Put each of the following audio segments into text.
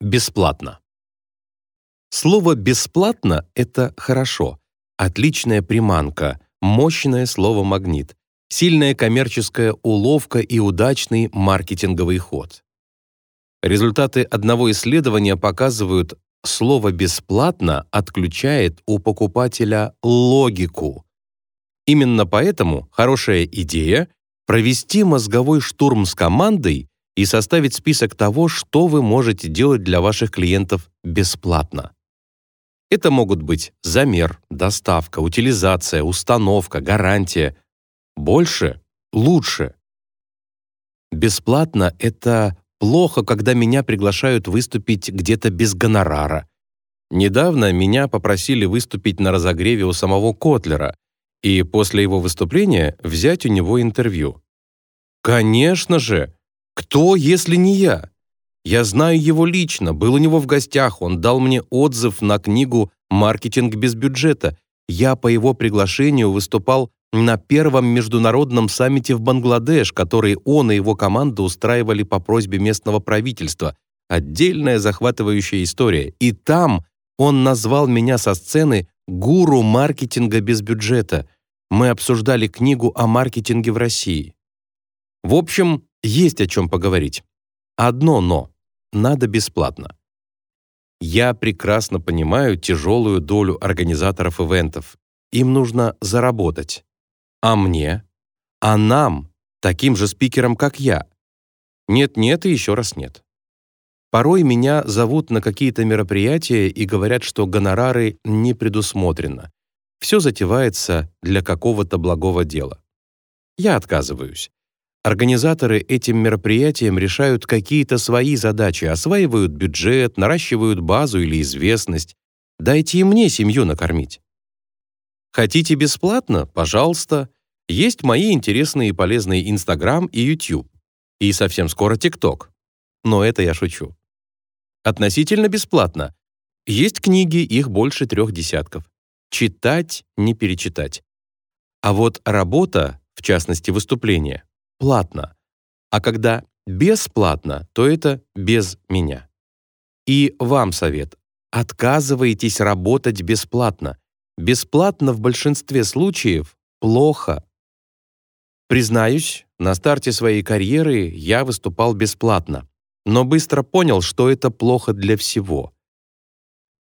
Бесплатно. Слово «бесплатно» — это хорошо. Отличная приманка, мощное слово-магнит, сильная коммерческая уловка и удачный маркетинговый ход. Результаты одного исследования показывают, слово «бесплатно» отключает у покупателя логику. Именно поэтому хорошая идея — провести мозговой штурм с командой и составить список того, что вы можете делать для ваших клиентов бесплатно. Это могут быть замер, доставка, утилизация, установка, гарантия. Больше — лучше. Бесплатно — это плохо, когда меня приглашают выступить где-то без гонорара. Недавно меня попросили выступить на разогреве у самого Котлера и после его выступления взять у него интервью. Конечно же! Кто, если не я? Я знаю его лично, был у него в гостях, он дал мне отзыв на книгу «Маркетинг без бюджета». Я по его приглашению выступал на первом международном саммите в Бангладеш, который он и его команда устраивали по просьбе местного правительства. Отдельная захватывающая история. И там он назвал меня со сцены гуру маркетинга без бюджета. Мы обсуждали книгу о маркетинге в России. В общем, есть о чем поговорить. Одно «но» — надо бесплатно. Я прекрасно понимаю тяжелую долю организаторов ивентов. Им нужно заработать. А мне? А нам, таким же спикерам, как я? Нет-нет и еще раз нет. Порой меня зовут на какие-то мероприятия и говорят, что гонорары не предусмотрено. Все затевается для какого-то благого дела. Я отказываюсь. Организаторы этим мероприятиям решают какие-то свои задачи, осваивают бюджет, наращивают базу или известность. Дайте и мне семью накормить. Хотите бесплатно? Пожалуйста. Есть мои интересные и полезные Инстаграм и YouTube. И совсем скоро ТикТок. Но это я шучу. Относительно бесплатно. Есть книги, их больше трех десятков. Читать, не перечитать. А вот работа, в частности выступления, платно. А когда бесплатно, то это без меня. И вам совет. Отказывайтесь работать бесплатно. Бесплатно в большинстве случаев плохо. Признаюсь, на старте своей карьеры я выступал бесплатно, но быстро понял, что это плохо для всего.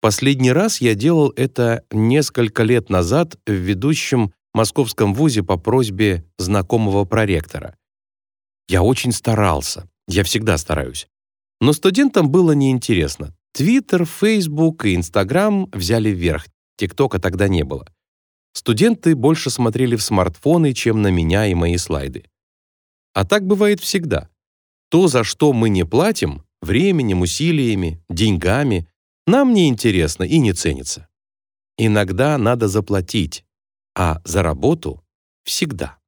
Последний раз я делал это несколько лет назад в ведущем московском вузе по просьбе знакомого проректора. Я очень старался. Я всегда стараюсь. Но студентам было неинтересно. Твиттер, Фейсбук и Инстаграм взяли вверх. ТикТока тогда не было. Студенты больше смотрели в смартфоны, чем на меня и мои слайды. А так бывает всегда. То, за что мы не платим, временем, усилиями, деньгами, нам не интересно и не ценится. Иногда надо заплатить, а за работу — всегда.